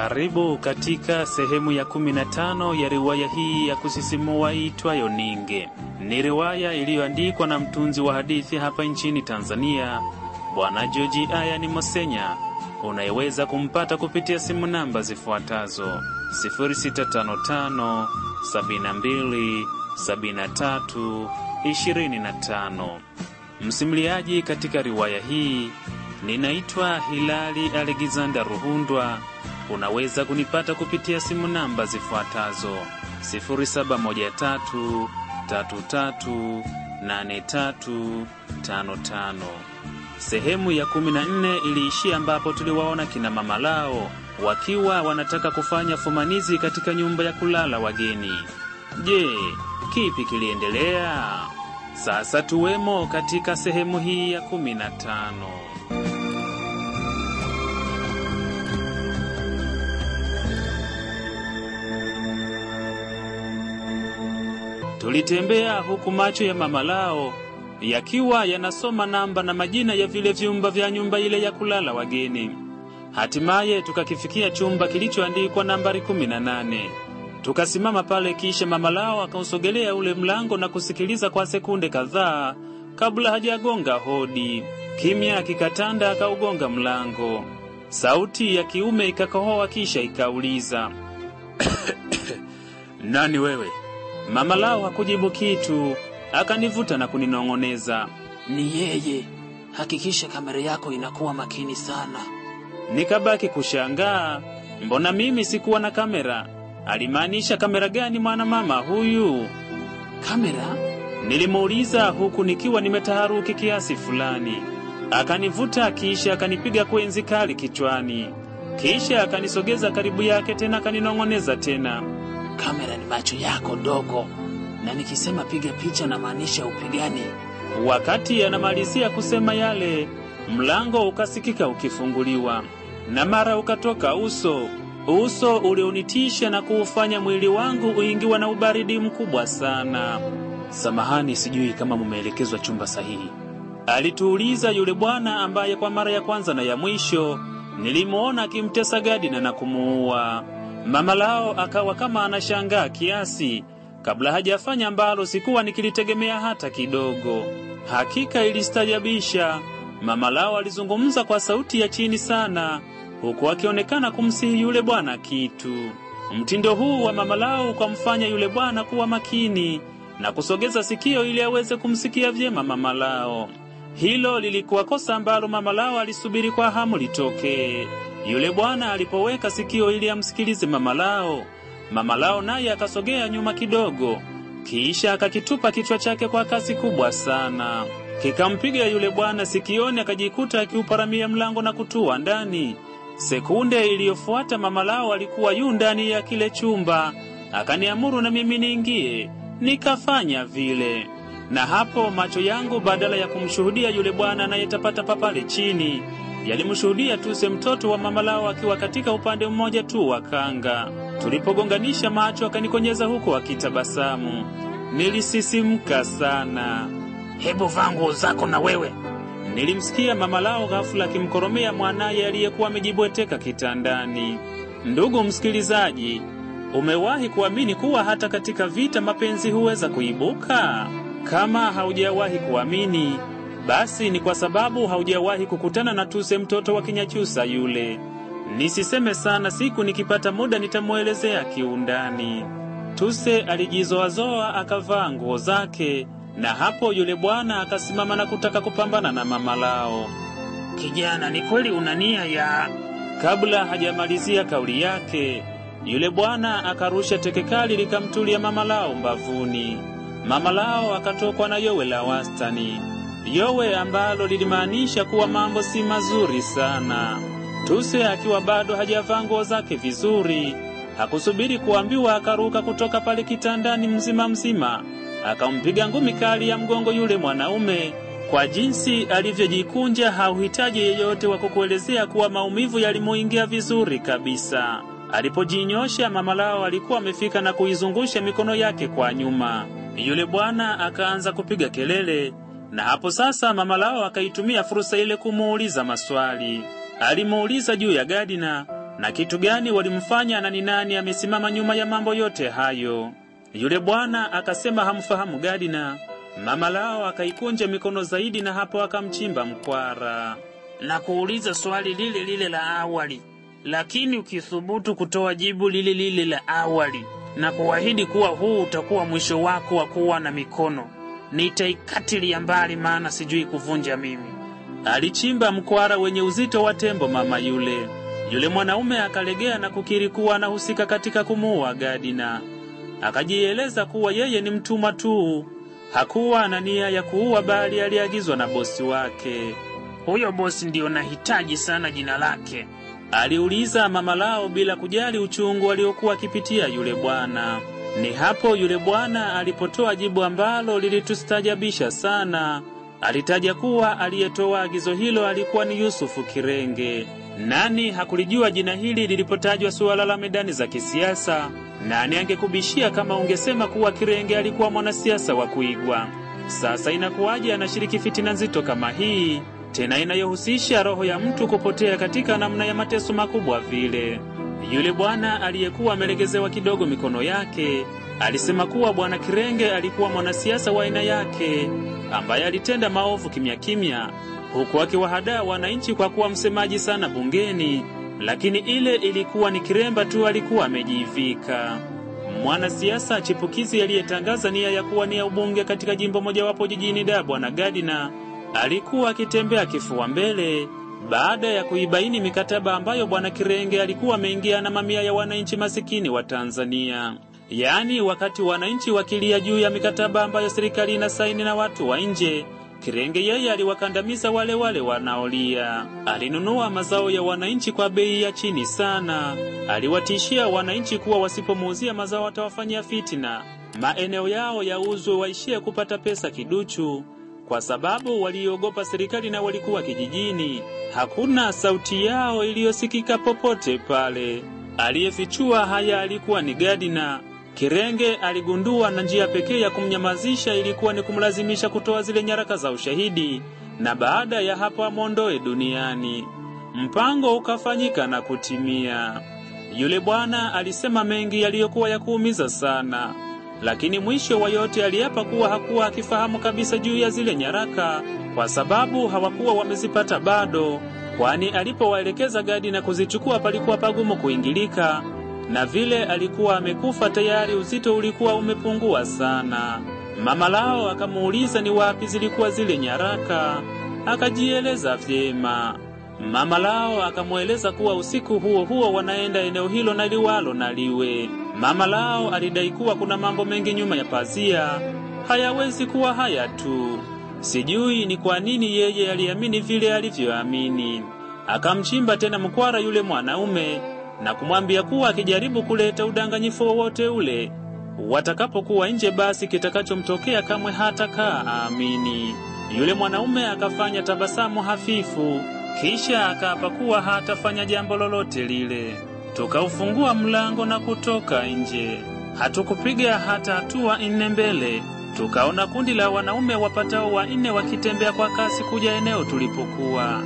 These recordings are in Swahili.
Karibu katika sehemu ya 15 ya riwaya hii ya kusisimua itwayo Ninge. Ni riwaya iliyoandikwa na mtunzi wa hadithi hapa nchini Tanzania, Bwana Joji Ayani Mosenya, unayeweza kumpata kupitia simu namba zifuatazo 0655 72 73 25. Msimuliaji katika riwaya hii ninaitwa Hilali Alexander Ruhundwa. Unaweza kunipata kupitia simu namba zifuatazo 0713338355. Sehemu ya 14 iliishia ambapo tuliwaona kina mama lao wakiwa wanataka kufanya fumanizi katika nyumba ya kulala wageni. Je, kipi kiliendelea? Sasa tuwemo katika sehemu hii ya 15. Tulitembea huku macho ya mama lao yakiwa yanasoma namba na majina ya vile vyumba vya nyumba ile ya kulala wageni. Hatimaye tukakifikia chumba kilichoandikwa nambari 18. Tukasimama pale, kisha mama lao akausogelea ule mlango na kusikiliza kwa sekunde kadhaa kabla hajagonga hodi. Kimya kikatanda, akaugonga mlango. Sauti ya kiume ikakohoa, kisha ikauliza nani wewe? Mama lao hakujibu kitu, akanivuta na kuninong'oneza, Ni yeye. Hakikisha kamera yako inakuwa makini sana. nikabaki kushangaa. Mbona mimi sikuwa na kamera? Alimaanisha kamera gani mwana mama huyu? Kamera? Nilimuuliza huku nikiwa nimetaharuki kiasi fulani. Akanivuta kisha akanipiga kwenzi kali kichwani, kisha akanisogeza karibu yake tena, akaninong'oneza tena. Kamera ni macho yako dogo, na nikisema piga picha namaanisha upigani. Wakati anamalizia kusema yale, mlango ukasikika ukifunguliwa, na mara ukatoka uso, uso ulionitisha na kuufanya mwili wangu uingiwa na ubaridi mkubwa sana. Samahani, sijui kama mumeelekezwa chumba sahihi, alituuliza yule bwana ambaye kwa mara ya kwanza na ya mwisho nilimwona akimtesa Gadina na kumuua. Mama lao akawa kama anashangaa kiasi kabla hajafanya ambalo sikuwa nikilitegemea hata kidogo. Hakika ilistajabisha. Mama lao alizungumza kwa sauti ya chini sana, huku akionekana kumsihi yule bwana kitu. Mtindo huu wa mama lao ukamfanya yule bwana kuwa makini na kusogeza sikio ili aweze kumsikia vyema mama lao. Hilo lilikuwa kosa ambalo mama lao alisubiri kwa hamu litokee. Yule bwana alipoweka sikio ili amsikilize mama lao, mama lao naye akasogea nyuma kidogo, kisha akakitupa kichwa chake kwa kasi kubwa sana, kikampiga yule bwana sikioni, akajikuta akiuparamia mlango na kutua ndani. Sekunde iliyofuata mama lao alikuwa yu ndani ya kile chumba, akaniamuru na mimi niingie, nikafanya vile. Na hapo macho yangu badala ya kumshuhudia yule bwana anayetapata papale chini yalimshuhudia Tuse mtoto wa mama lao akiwa katika upande mmoja tu wa kanga. Tulipogonganisha macho, akanikonyeza huku akitabasamu. Nilisisimka sana. Hebu vaa nguo zako na wewe. Nilimsikia mama lao ghafula akimkoromea mwanaye aliyekuwa amejibweteka kitandani. Ndugu msikilizaji, umewahi kuamini kuwa hata katika vita mapenzi huweza kuibuka? Kama haujawahi kuamini, basi ni kwa sababu haujawahi kukutana na Tuse mtoto wa kinyachusa yule. Nisiseme sana, siku nikipata muda nitamwelezea kiundani. Tuse alijizoazoa akavaa nguo zake, na hapo yule bwana akasimama na kutaka kupambana na mama lao. Kijana, ni kweli una nia ya... Kabla hajamalizia kauli yake, yule bwana akarusha tekekali likamtulia mama lao mbavuni. Mama lao akatokwa na yowe la wastani, yowe ambalo lilimaanisha kuwa mambo si mazuri sana. Tuse akiwa bado hajavaa nguo zake vizuri, hakusubiri kuambiwa, akaruka kutoka pale kitandani mzima mzima, akampiga ngumi kali ya mgongo yule mwanaume. Kwa jinsi alivyojikunja, hauhitaji yeyote wa kukuelezea kuwa maumivu yalimuingia vizuri kabisa. Alipojinyosha, mama lao alikuwa amefika na kuizungusha mikono yake kwa nyuma. Yule bwana akaanza kupiga kelele, na hapo sasa mama lao akaitumia fursa ile kumuuliza maswali. Alimuuliza juu ya Gadina na kitu gani walimfanya na ni nani amesimama nyuma ya mambo yote hayo. Yule bwana akasema hamfahamu Gadina. Mama lao akaikunja mikono zaidi, na hapo akamchimba mkwara. Na kuuliza swali lile lile la awali, lakini ukithubutu kutoa jibu lile lile la awali na kuahidi kuwa huu utakuwa mwisho wako wa kuwa na mikono, nitaikatilia mbali, maana sijui kuvunja mimi. Alichimba mkwara wenye uzito wa tembo mama yule. Yule mwanaume akalegea na kukiri kuwa anahusika katika kumuua Gadina. Akajieleza kuwa yeye ni mtumwa tu, hakuwa na nia ya kuua, bali aliagizwa na bosi wake. Huyo bosi ndiyo nahitaji sana jina lake. Aliuliza mama lao bila kujali uchungu aliokuwa akipitia yule bwana. Ni hapo yule bwana alipotoa jibu ambalo lilitustajabisha sana. Alitaja kuwa aliyetoa agizo hilo alikuwa ni Yusufu Kirenge. Nani hakulijua jina hili lilipotajwa suala la medani za kisiasa? Nani angekubishia kama ungesema kuwa Kirenge alikuwa mwanasiasa wa kuigwa? Sasa inakuwaje anashiriki fitina nzito kama hii, tena inayohusisha roho ya mtu kupotea katika namna ya mateso makubwa vile? Yule bwana aliyekuwa amelegezewa kidogo mikono yake alisema kuwa bwana Kirenge alikuwa mwanasiasa wa aina yake ambaye alitenda maovu kimya kimya, huku akiwahadaa wananchi kwa kuwa msemaji sana bungeni, lakini ile ilikuwa ni kiremba tu alikuwa amejivika. Mwanasiasa chipukizi aliyetangaza nia ya kuwania ubunge katika jimbo mojawapo jijini da bwana Gadina alikuwa akitembea kifua mbele baada ya kuibaini mikataba ambayo bwana Kirenge alikuwa ameingia na mamia ya wananchi masikini wa Tanzania. Yaani, wakati wananchi wakilia juu ya mikataba ambayo serikali inasaini na watu wa nje, Kirenge yeye aliwakandamiza wale wale wanaolia. Alinunua mazao ya wananchi kwa bei ya chini sana. Aliwatishia wananchi kuwa wasipomuuzia mazao atawafanyia fitina, maeneo yao yauzwe, waishie kupata pesa kiduchu kwa sababu waliogopa serikali na walikuwa kijijini. Hakuna sauti yao iliyosikika popote pale. Aliyefichua haya alikuwa ni Gadina. Kirenge aligundua na njia pekee ya kumnyamazisha ilikuwa ni kumlazimisha kutoa zile nyaraka za ushahidi, na baada ya hapo amwondoe duniani. Mpango ukafanyika na kutimia. Yule bwana alisema mengi yaliyokuwa ya kuumiza sana lakini mwisho wa yote aliapa kuwa hakuwa akifahamu kabisa juu ya zile nyaraka, kwa sababu hawakuwa wamezipata bado, kwani alipowaelekeza Gadi na kuzichukua palikuwa pagumu kuingilika, na vile alikuwa amekufa tayari, uzito ulikuwa umepungua sana. Mama lao akamuuliza ni wapi zilikuwa zile nyaraka, akajieleza vyema. Mama lao akamweleza kuwa usiku huo huo wanaenda eneo hilo na liwalo na liwe. Mama lao alidai kuwa kuna mambo mengi nyuma ya pazia, hayawezi kuwa haya tu. Sijui ni kwa nini yeye aliamini vile alivyoamini. Akamchimba tena mkwara yule mwanaume na kumwambia kuwa akijaribu kuleta udanganyifu wowote ule, watakapokuwa nje, basi kitakachomtokea kamwe hatakaa aamini. Yule mwanaume akafanya tabasamu hafifu, kisha akaapa kuwa hatafanya jambo lolote lile. Tukaufungua mlango na kutoka nje. Hatukupiga hata hatua nne mbele, tukaona kundi la wanaume wapatao wanne wakitembea kwa kasi kuja eneo tulipokuwa.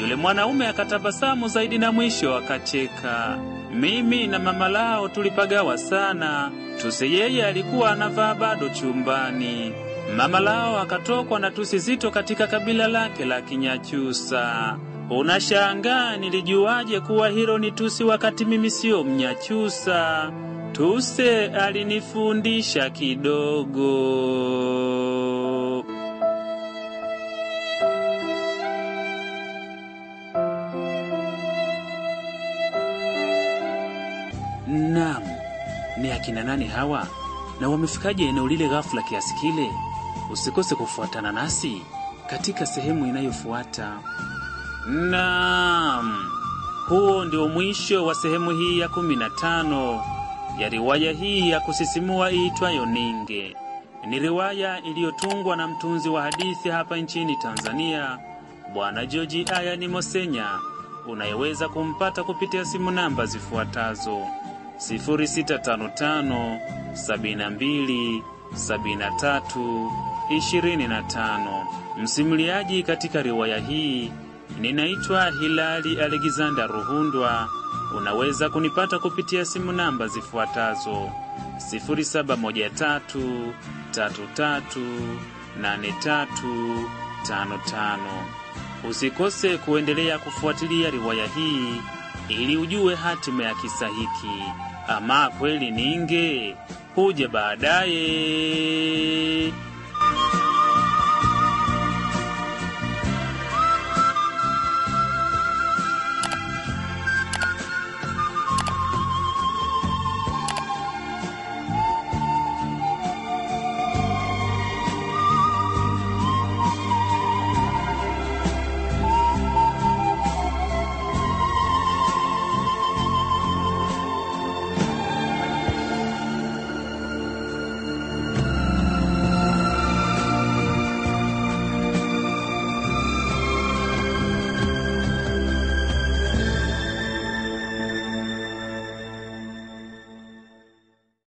Yule mwanaume akatabasamu zaidi na mwisho akacheka. Mimi na mama lao tulipagawa sana, tusi yeye alikuwa anavaa bado chumbani. Mama lao akatokwa na tusi zito katika kabila lake la Kinyachusa. Unashangaa nilijuaje kuwa hilo ni tusi wakati mimi sio Mnyachusa? Tuse alinifundisha kidogo. Naam, ni akina nani hawa na wamefikaje eneo lile ghafula kiasi kile? Usikose kufuatana nasi katika sehemu inayofuata. Naam, huo ndio mwisho wa sehemu hii ya kumi na tano ya riwaya hii ya kusisimua iitwayo Ninge. Ni riwaya iliyotungwa na mtunzi wa hadithi hapa nchini Tanzania, Bwana George Ayani Mosenya, unayeweza kumpata kupitia simu namba zifuatazo 0655 72 73 25. Msimuliaji katika riwaya hii ninaitwa Hilali Alexander Ruhundwa, unaweza kunipata kupitia simu namba zifuatazo 0713338355. Usikose kuendelea kufuatilia riwaya hii ili ujue hatima ya kisa hiki. Ama kweli ninge huja baadaye.